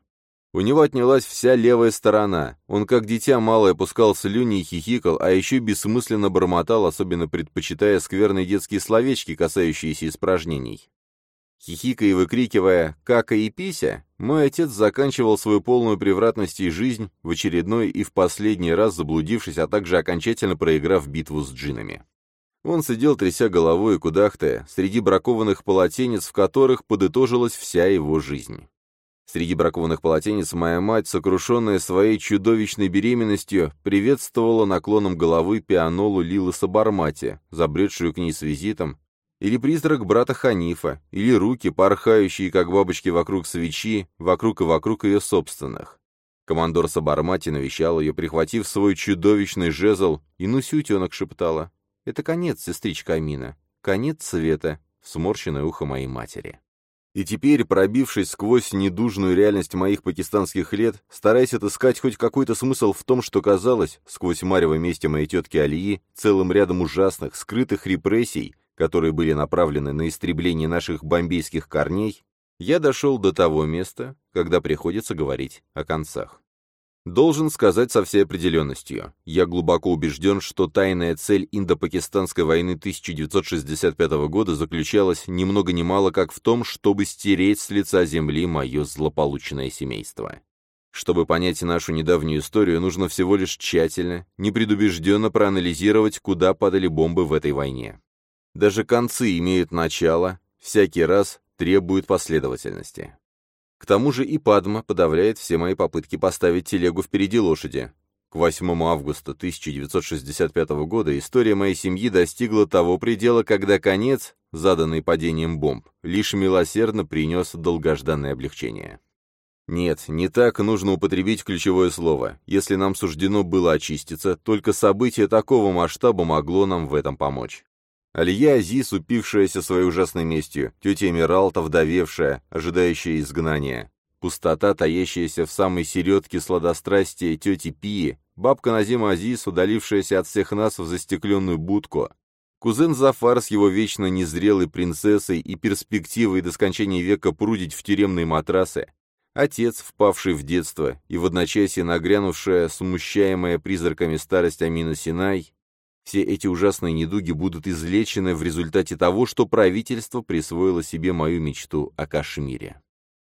У него отнялась вся левая сторона. Он как дитя малое пускал слюни и хихикал, а еще бессмысленно бормотал, особенно предпочитая скверные детские словечки, касающиеся испражнений. Хихикая и выкрикивая «Кака и пися», мой отец заканчивал свою полную превратности жизнь, в очередной и в последний раз заблудившись, а также окончательно проиграв битву с джинами. Он сидел, тряся головой и кудахтая, среди бракованных полотенец, в которых подытожилась вся его жизнь. Среди бракованных полотенец моя мать, сокрушенная своей чудовищной беременностью, приветствовала наклоном головы пианолу Лилы Сабармати, забредшую к ней с визитом, или призрак брата Ханифа, или руки, порхающие, как бабочки вокруг свечи, вокруг и вокруг ее собственных. Командор Сабармати навещал ее, прихватив свой чудовищный жезл, и Нусютенок шептала. «Это конец, сестричка Амина, конец света», сморщенное ухо моей матери. И теперь, пробившись сквозь недужную реальность моих пакистанских лет, стараясь отыскать хоть какой-то смысл в том, что казалось, сквозь марево мести моей тетки Алии, целым рядом ужасных, скрытых репрессий, которые были направлены на истребление наших бомбейских корней, я дошел до того места, когда приходится говорить о концах. Должен сказать со всей определенностью, я глубоко убежден, что тайная цель Индо-Пакистанской войны 1965 года заключалась ни много ни мало как в том, чтобы стереть с лица земли мое злополучное семейство. Чтобы понять нашу недавнюю историю, нужно всего лишь тщательно, непредубежденно проанализировать, куда падали бомбы в этой войне. Даже концы имеют начало, всякий раз требуют последовательности. К тому же и Падма подавляет все мои попытки поставить телегу впереди лошади. К 8 августа 1965 года история моей семьи достигла того предела, когда конец, заданный падением бомб, лишь милосердно принес долгожданное облегчение. Нет, не так нужно употребить ключевое слово. Если нам суждено было очиститься, только событие такого масштаба могло нам в этом помочь. Алия Азиз, упившаяся своей ужасной местью, тетя Эмиралта, вдовевшая, ожидающая изгнания, пустота, таящаяся в самой середке сладострастия тети Пии, бабка Назима Азиз, удалившаяся от всех нас в застекленную будку, кузен Зафар с его вечно незрелой принцессой и перспективой до скончания века прудить в тюремные матрасы, Отец, впавший в детство, и в одночасье нагрянувшая, смущаемая призраками старость Амина Синай, все эти ужасные недуги будут излечены в результате того, что правительство присвоило себе мою мечту о Кашмире.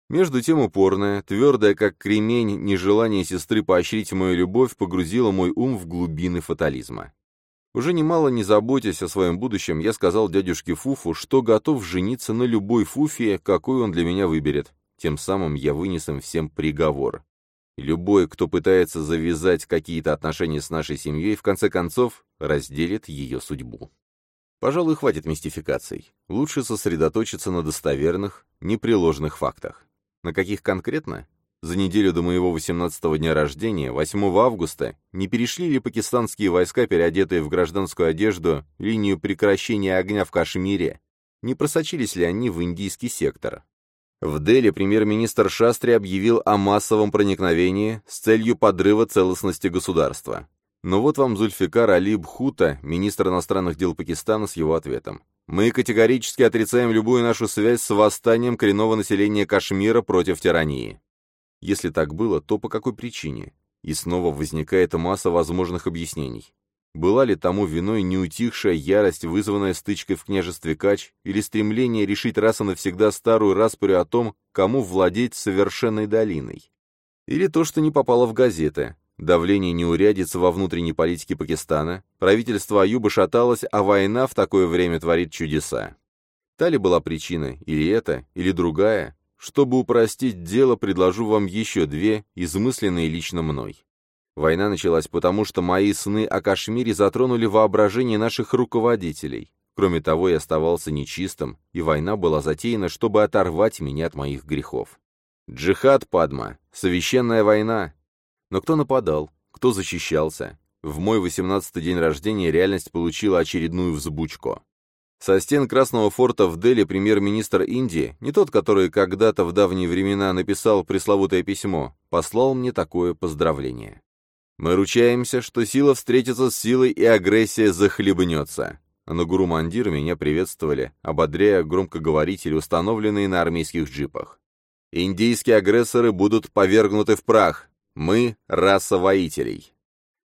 Между тем упорное, твердое, как кремень, нежелание сестры поощрить мою любовь погрузило мой ум в глубины фатализма. Уже немало не заботясь о своем будущем, я сказал дядюшке Фуфу, что готов жениться на любой Фуфе, какой он для меня выберет, тем самым я вынес им всем приговор. Любой, кто пытается завязать какие-то отношения с нашей семьей, в конце концов разделит ее судьбу. Пожалуй, хватит мистификаций. Лучше сосредоточиться на достоверных, непреложных фактах. На каких конкретно? За неделю до моего 18-го дня рождения, 8 августа, не перешли ли пакистанские войска, переодетые в гражданскую одежду, линию прекращения огня в Кашмире? Не просочились ли они в индийский сектор? В Дели премьер-министр Шастри объявил о массовом проникновении с целью подрыва целостности государства. Но вот вам Зульфикар Али Бхута, министр иностранных дел Пакистана, с его ответом. «Мы категорически отрицаем любую нашу связь с восстанием коренного населения Кашмира против тирании». Если так было, то по какой причине? И снова возникает масса возможных объяснений. Была ли тому виной неутихшая ярость, вызванная стычкой в княжестве Кач, или стремление решить раз и навсегда старую распорю о том, кому владеть совершенной долиной? Или то, что не попало в газеты? Давление неурядицы во внутренней политике Пакистана, правительство Аюба шаталось, а война в такое время творит чудеса. Та ли была причина, или это, или другая? Чтобы упростить дело, предложу вам еще две, измысленные лично мной. Война началась потому, что мои сны о Кашмире затронули воображение наших руководителей. Кроме того, я оставался нечистым, и война была затеяна, чтобы оторвать меня от моих грехов. Джихад, Падма, священная война. Но кто нападал? Кто защищался? В мой 18-й день рождения реальность получила очередную взбучку. Со стен Красного форта в Дели премьер-министр Индии, не тот, который когда-то в давние времена написал пресловутое письмо, послал мне такое поздравление. Мы ручаемся, что сила встретится с силой и агрессия захлебнется. На гуру-мандир меня приветствовали, ободряя громкоговорители, установленные на армейских джипах. Индийские агрессоры будут повергнуты в прах. Мы — раса воителей.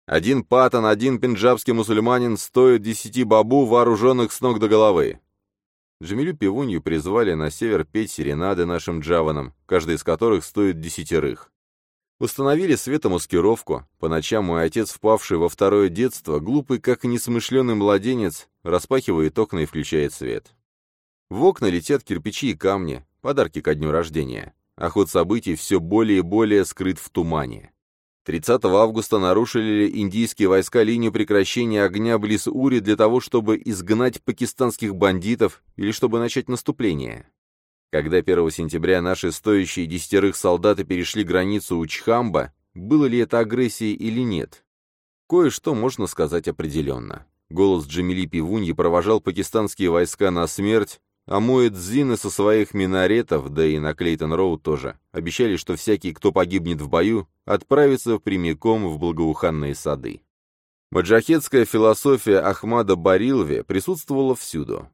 Один патан, один пенджабский мусульманин стоит десяти бабу, вооруженных с ног до головы. Джамилю Пивунью призвали на север петь серенады нашим джаванам, каждый из которых стоит десятерых. Установили светомаскировку. По ночам мой отец, впавший во второе детство, глупый, как несмышленый младенец, распахивает окна и включает свет. В окна летят кирпичи и камни, подарки ко дню рождения. А ход событий все более и более скрыт в тумане. 30 августа нарушили индийские войска линию прекращения огня близ Ури для того, чтобы изгнать пакистанских бандитов или чтобы начать наступление. Когда 1 сентября наши стоящие десятерых солдаты перешли границу Учхамба, было ли это агрессией или нет? Кое-что можно сказать определенно. Голос Джамили Пивуньи провожал пакистанские войска на смерть, а Муэдзины со своих минаретов, да и на Клейтон-Роуд тоже, обещали, что всякий, кто погибнет в бою, отправится прямиком в благоуханные сады. Маджахетская философия Ахмада Барилви присутствовала всюду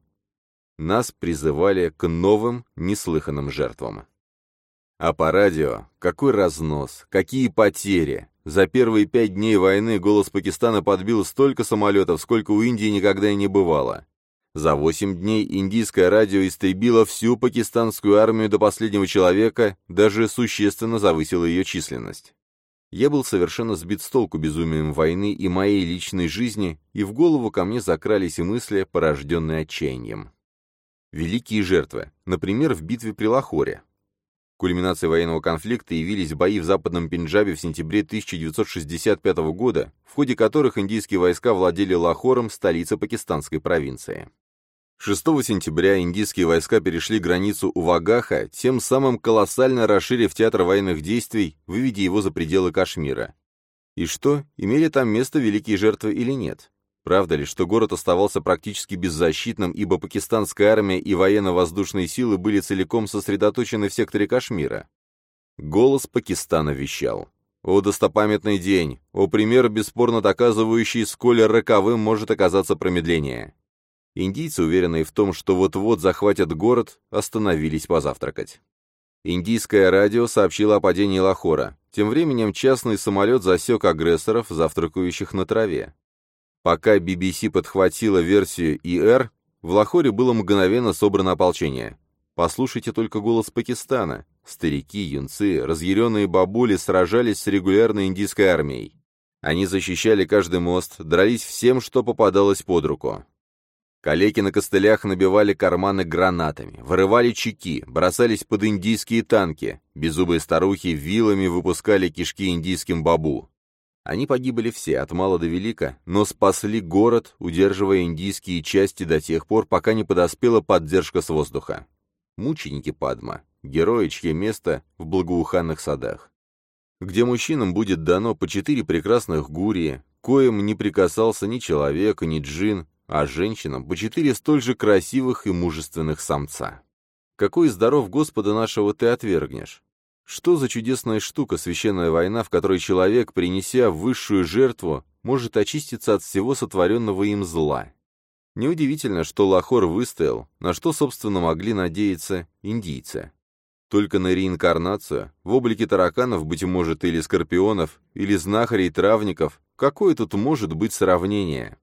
нас призывали к новым, неслыханным жертвам. А по радио какой разнос, какие потери. За первые пять дней войны голос Пакистана подбил столько самолетов, сколько у Индии никогда и не бывало. За восемь дней индийское радио истребило всю пакистанскую армию до последнего человека, даже существенно завысило ее численность. Я был совершенно сбит с толку безумием войны и моей личной жизни, и в голову ко мне закрались и мысли, порожденные отчаянием. Великие жертвы, например, в битве при Лахоре. Кульминацией военного конфликта явились бои в Западном Пенджабе в сентябре 1965 года, в ходе которых индийские войска владели Лахором, столицей пакистанской провинции. 6 сентября индийские войска перешли границуУвагаха, тем самым колоссально расширив театр военных действий, выведя его за пределы Кашмира. И что, имели там место великие жертвы или нет? Правда ли, что город оставался практически беззащитным, ибо пакистанская армия и военно-воздушные силы были целиком сосредоточены в секторе Кашмира? Голос Пакистана вещал. «О достопамятный день! О пример, бесспорно доказывающий, сколь роковым может оказаться промедление!» Индийцы, уверенные в том, что вот-вот захватят город, остановились позавтракать. Индийское радио сообщило о падении Лахора. Тем временем частный самолет засек агрессоров, завтракающих на траве. Пока BBC подхватила версию ИР, в Лахоре было мгновенно собрано ополчение. Послушайте только голос Пакистана. Старики, юнцы, разъяренные бабули сражались с регулярной индийской армией. Они защищали каждый мост, дрались всем, что попадалось под руку. Калеки на костылях набивали карманы гранатами, вырывали чеки, бросались под индийские танки, беззубые старухи вилами выпускали кишки индийским бабу. Они погибли все, от мала до велика, но спасли город, удерживая индийские части до тех пор, пока не подоспела поддержка с воздуха. Мученики Падма, герои, чье место в благоуханных садах. Где мужчинам будет дано по четыре прекрасных гурии, коим не прикасался ни человек, ни джин, а женщинам по четыре столь же красивых и мужественных самца. Какой здоров Господа нашего ты отвергнешь? Что за чудесная штука священная война, в которой человек, принеся высшую жертву, может очиститься от всего сотворенного им зла? Неудивительно, что Лахор выстоял, на что, собственно, могли надеяться индийцы. Только на реинкарнацию, в облике тараканов, быть может, или скорпионов, или знахарей-травников, какое тут может быть сравнение?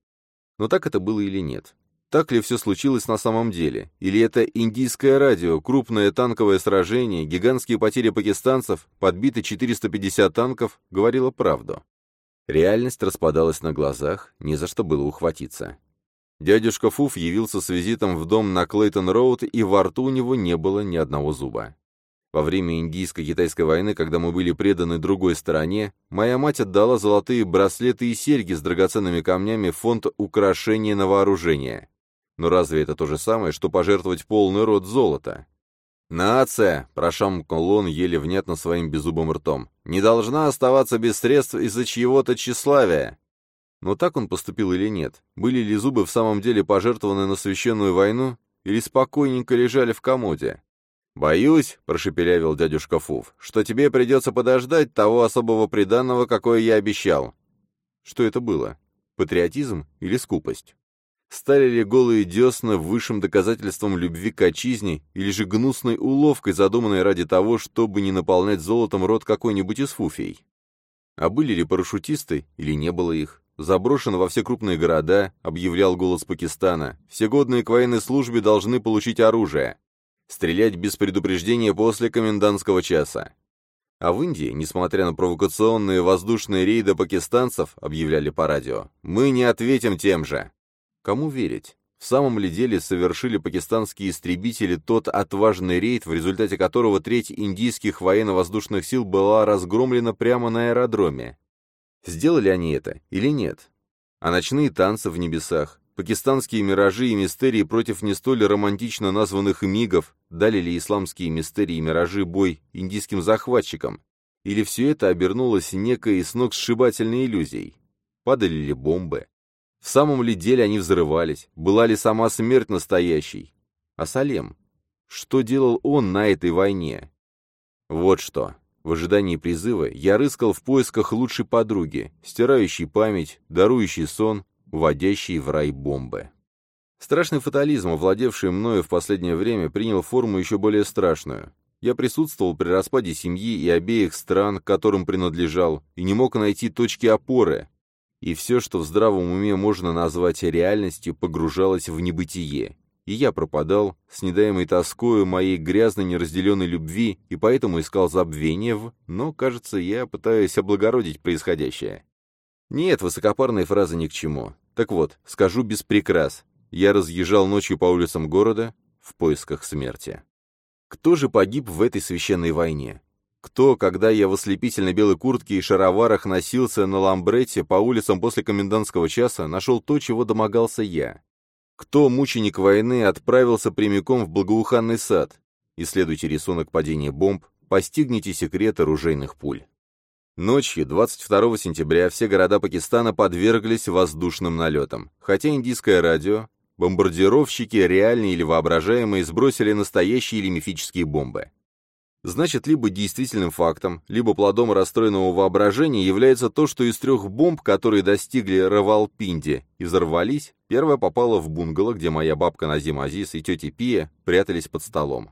Но так это было или нет? Так ли все случилось на самом деле? Или это индийское радио, крупное танковое сражение, гигантские потери пакистанцев, подбиты 450 танков, говорило правду? Реальность распадалась на глазах, не за что было ухватиться. Дядюшка Фуф явился с визитом в дом на Клейтон-Роуд, и во рту у него не было ни одного зуба. Во время индийско-китайской войны, когда мы были преданы другой стороне, моя мать отдала золотые браслеты и серьги с драгоценными камнями в фонд украшения на вооружение. Но разве это то же самое, что пожертвовать полный рот золота? «Нация!» — прошамкал он еле внятно своим беззубым ртом. «Не должна оставаться без средств из-за чьего-то тщеславия!» Но так он поступил или нет? Были ли зубы в самом деле пожертвованы на священную войну, или спокойненько лежали в комоде? «Боюсь», — прошепелявил дядюшка Фуф, — «что тебе придется подождать того особого приданного, какое я обещал». Что это было? Патриотизм или скупость? Стали ли голые десна высшим доказательством любви к отчизне или же гнусной уловкой, задуманной ради того, чтобы не наполнять золотом рот какой-нибудь из фуфей? А были ли парашютисты или не было их? Заброшен во все крупные города, объявлял голос Пакистана. Все годные к военной службе должны получить оружие. Стрелять без предупреждения после комендантского часа. А в Индии, несмотря на провокационные воздушные рейды пакистанцев, объявляли по радио, мы не ответим тем же. Кому верить? В самом ли деле совершили пакистанские истребители тот отважный рейд, в результате которого треть индийских военно-воздушных сил была разгромлена прямо на аэродроме? Сделали они это или нет? А ночные танцы в небесах, Пакистанские миражи и мистерии против не столь романтично названных мигов, дали ли исламские мистерии и миражи бой индийским захватчикам, или все это обернулось некой сногсшибательной иллюзией? Падали ли бомбы? В самом ли деле они взрывались? Была ли сама смерть настоящей? А Салем? Что делал он на этой войне? Вот что. В ожидании призыва я рыскал в поисках лучшей подруги, стирающей память, дарующей сон, уводящие в рай бомбы. Страшный фатализм, овладевший мною в последнее время, принял форму еще более страшную. Я присутствовал при распаде семьи и обеих стран, к которым принадлежал, и не мог найти точки опоры. И все, что в здравом уме можно назвать реальностью, погружалось в небытие. И я пропадал, с недаемой тоскою моей грязной неразделенной любви, и поэтому искал забвение в... Но, кажется, я пытаюсь облагородить происходящее. Нет, высокопарные фразы ни к чему. Так вот, скажу без прикрас. Я разъезжал ночью по улицам города в поисках смерти. Кто же погиб в этой священной войне? Кто, когда я в ослепительно белой куртке и шароварах носился на ламбрете по улицам после комендантского часа, нашел то, чего домогался я? Кто, мученик войны, отправился прямиком в благоуханный сад? Исследуйте рисунок падения бомб, постигните секреты оружейных пуль. Ночью 22 сентября все города Пакистана подверглись воздушным налетам, хотя индийское радио, бомбардировщики, реальные или воображаемые, сбросили настоящие или мифические бомбы. Значит, либо действительным фактом, либо плодом расстроенного воображения является то, что из трех бомб, которые достигли Равалпинди и взорвались, первая попала в бунгало, где моя бабка Назим Азиз и тетя Пия прятались под столом.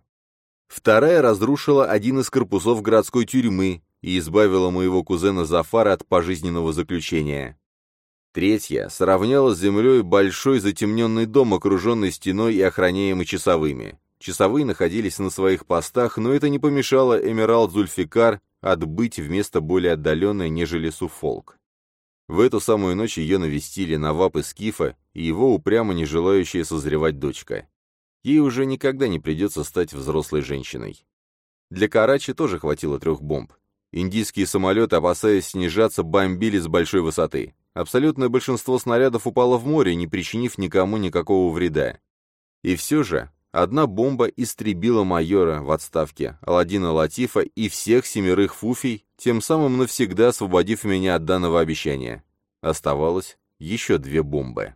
Вторая разрушила один из корпусов городской тюрьмы и избавила моего кузена Зафара от пожизненного заключения. Третья сравняла с землей большой затемненный дом, окруженный стеной и охраняемый часовыми. Часовые находились на своих постах, но это не помешало Эмералд Зульфикар отбыть в место более отдаленное, нежели Суфолк. В эту самую ночь ее навестили Навап из Скифа и его упрямо не желающая созревать дочка. Ей уже никогда не придется стать взрослой женщиной. Для Карачи тоже хватило трех бомб. Индийские самолеты, опасаясь снижаться, бомбили с большой высоты. Абсолютное большинство снарядов упало в море, не причинив никому никакого вреда. И все же, одна бомба истребила майора в отставке, Аладдина Латифа и всех семерых фуфий, тем самым навсегда освободив меня от данного обещания. Оставалось еще две бомбы.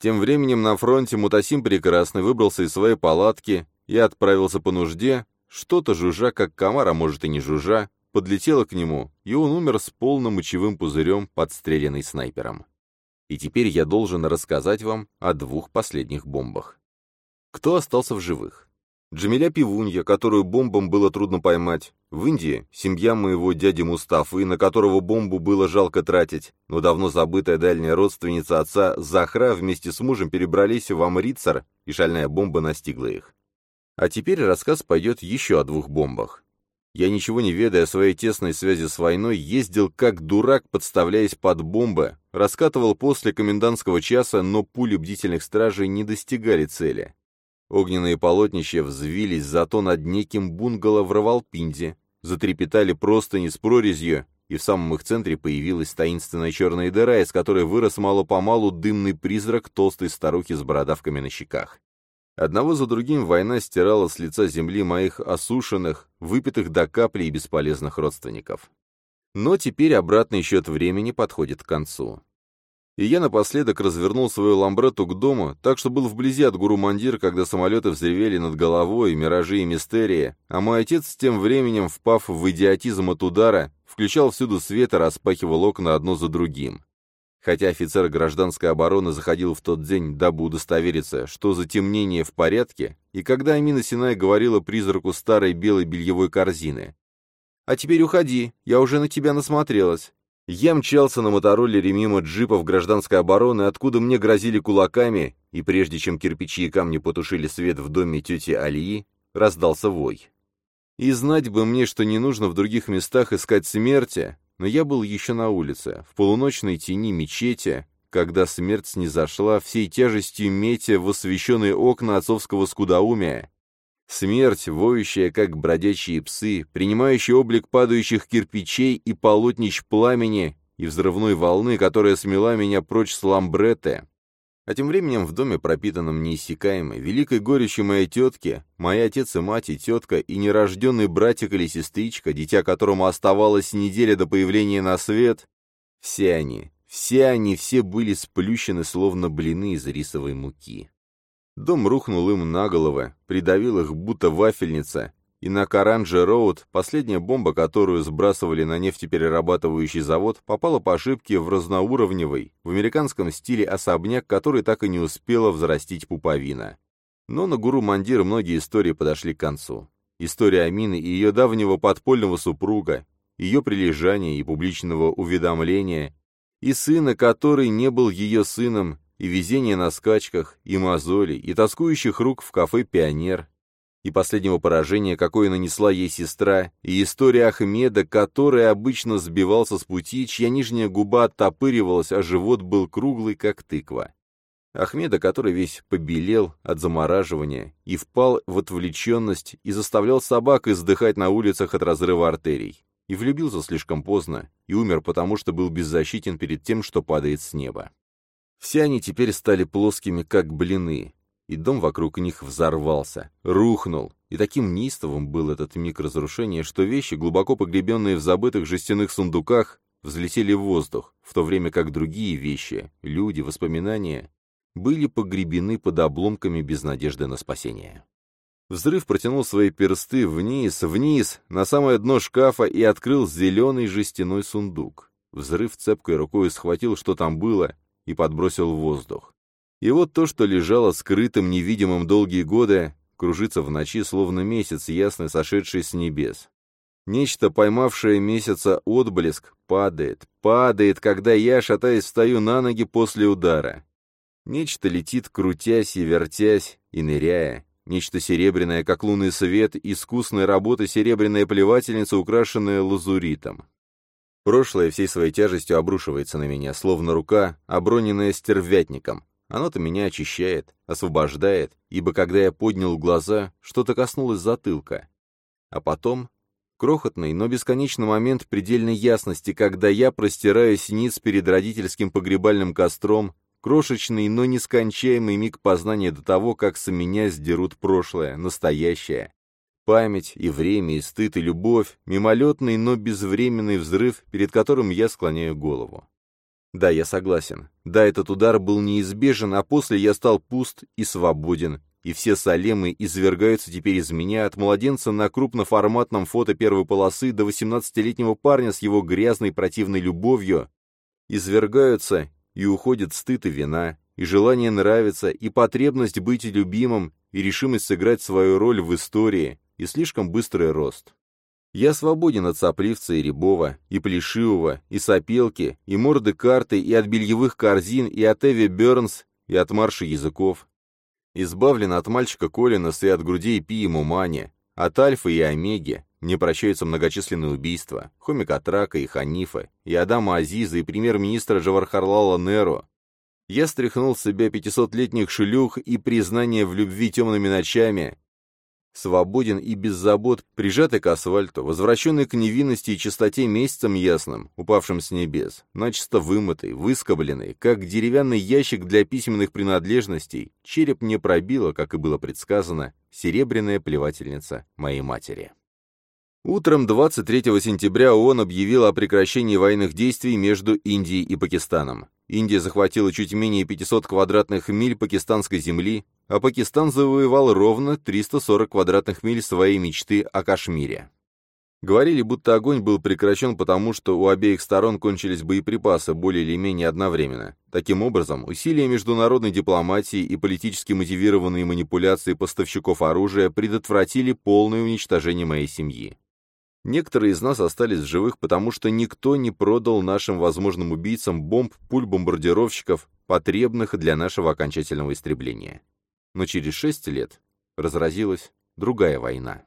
Тем временем на фронте Мутасим Прекрасный выбрался из своей палатки и отправился по нужде, что-то жужжа, как комар, а может и не жужжа, подлетело к нему, и он умер с полным мочевым пузырем, подстреленный снайпером. И теперь я должен рассказать вам о двух последних бомбах. Кто остался в живых? Джамиля Пивунья, которую бомбам было трудно поймать. В Индии семья моего дяди Мустафы, на которого бомбу было жалко тратить, но давно забытая дальняя родственница отца Захра вместе с мужем перебрались в Амрицар, и шальная бомба настигла их. А теперь рассказ пойдет еще о двух бомбах. Я, ничего не ведая о своей тесной связи с войной, ездил как дурак, подставляясь под бомбы, раскатывал после комендантского часа, но пули бдительных стражей не достигали цели. Огненные полотнища взвились зато над неким бунгало в Равалпинде, затрепетали простыни с прорезью, и в самом их центре появилась таинственная черная дыра, из которой вырос мало-помалу дымный призрак толстой старухи с бородавками на щеках. Одного за другим война стирала с лица земли моих осушенных, выпитых до капли и бесполезных родственников. Но теперь обратный счет времени подходит к концу и я напоследок развернул свою ламбрету к дому, так что был вблизи от гуру-мандир, когда самолеты взревели над головой, миражи и мистерии, а мой отец, тем временем, впав в идиотизм от удара, включал всюду свет и распахивал окна одно за другим. Хотя офицер гражданской обороны заходил в тот день, дабы удостовериться, что затемнение в порядке, и когда Амина Синай говорила призраку старой белой бельевой корзины. «А теперь уходи, я уже на тебя насмотрелась. Я мчался на мотороллере мимо джипов гражданской обороны, откуда мне грозили кулаками, и прежде чем кирпичи и камни потушили свет в доме тети Алии, раздался вой. И знать бы мне, что не нужно в других местах искать смерти, но я был еще на улице, в полуночной тени мечети, когда смерть снизошла всей тяжестью метя в освещенные окна отцовского скудоумия, Смерть, воющая, как бродячие псы, принимающая облик падающих кирпичей и полотнищ пламени и взрывной волны, которая смела меня прочь с ламбреты. А тем временем в доме, пропитанном неиссякаемой, великой горечью моей тетки, мои отец и мать, и тетка, и нерожденный братик или сестричка, дитя которому оставалось неделя до появления на свет, все они, все они, все были сплющены, словно блины из рисовой муки. Дом рухнул им на головы, придавил их будто вафельница, и на Каранже-Роуд последняя бомба, которую сбрасывали на нефтеперерабатывающий завод, попала по ошибке в разноуровневый, в американском стиле особняк, который так и не успела взрастить пуповина. Но на Гуру Мандир многие истории подошли к концу. История Амины и ее давнего подпольного супруга, ее прилежания и публичного уведомления, и сына, который не был ее сыном, и везение на скачках, и мозоли, и тоскующих рук в кафе «Пионер», и последнего поражения, какое нанесла ей сестра, и история Ахмеда, который обычно сбивался с пути, чья нижняя губа оттопыривалась, а живот был круглый, как тыква. Ахмеда, который весь побелел от замораживания и впал в отвлеченность и заставлял собак издыхать на улицах от разрыва артерий, и влюбился слишком поздно, и умер потому, что был беззащитен перед тем, что падает с неба. Все они теперь стали плоскими, как блины, и дом вокруг них взорвался, рухнул, и таким неистовым был этот миг разрушения, что вещи, глубоко погребенные в забытых жестяных сундуках, взлетели в воздух, в то время как другие вещи, люди, воспоминания, были погребены под обломками без надежды на спасение. Взрыв протянул свои персты вниз, вниз, на самое дно шкафа и открыл зеленый жестяной сундук. Взрыв цепкой рукой схватил, что там было, и подбросил в воздух. И вот то, что лежало скрытым, невидимым долгие годы, кружится в ночи, словно месяц, ясно сошедший с небес. Нечто, поймавшее месяца отблеск, падает, падает, когда я, шатаясь, встаю на ноги после удара. Нечто летит, крутясь и вертясь, и ныряя. Нечто серебряное, как лунный свет, искусная работа серебряная плевательница, украшенная лазуритом. Прошлое всей своей тяжестью обрушивается на меня, словно рука, оброненная стервятником. Оно-то меня очищает, освобождает, ибо когда я поднял глаза, что-то коснулось затылка. А потом крохотный, но бесконечный момент предельной ясности, когда я простираюсь низ перед родительским погребальным костром, крошечный, но нескончаемый миг познания до того, как с меня сдерут прошлое, настоящее, Память и время, и стыд, и любовь, мимолетный, но безвременный взрыв, перед которым я склоняю голову. Да, я согласен. Да, этот удар был неизбежен, а после я стал пуст и свободен, и все салемы извергаются теперь из меня от младенца на крупноформатном фото первой полосы до 18-летнего парня с его грязной противной любовью, извергаются и уходит стыд и вина, и желание нравиться, и потребность быть любимым, и решимость сыграть свою роль в истории, и слишком быстрый рост. Я свободен от сопливца и рябова, и плешивого, и сопелки, и морды карты, и от бельевых корзин, и от Эви Бернс, и от марша языков. Избавлен от мальчика Колинас и от грудей Пи и Мумани, от Альфа и Омеги, мне прощаются многочисленные убийства, Хомика Трака и Ханифа, и Адама Азиза, и премьер-министра Джавархарлала Неру. Я стряхнул с себя пятисотлетних шлюх и признание в любви темными ночами, свободен и без забот, прижатый к асфальту, возвращенный к невинности и чистоте месяцем ясным, упавшим с небес, начисто вымытый, выскобленный, как деревянный ящик для письменных принадлежностей, череп не пробило, как и было предсказано, серебряная плевательница моей матери. Утром 23 сентября ООН объявил о прекращении военных действий между Индией и Пакистаном. Индия захватила чуть менее 500 квадратных миль пакистанской земли, а Пакистан завоевал ровно 340 квадратных миль своей мечты о Кашмире. Говорили, будто огонь был прекращен потому, что у обеих сторон кончились боеприпасы более или менее одновременно. Таким образом, усилия международной дипломатии и политически мотивированные манипуляции поставщиков оружия предотвратили полное уничтожение моей семьи. Некоторые из нас остались в живых, потому что никто не продал нашим возможным убийцам бомб, пуль бомбардировщиков, потребных для нашего окончательного истребления. Но через шесть лет разразилась другая война.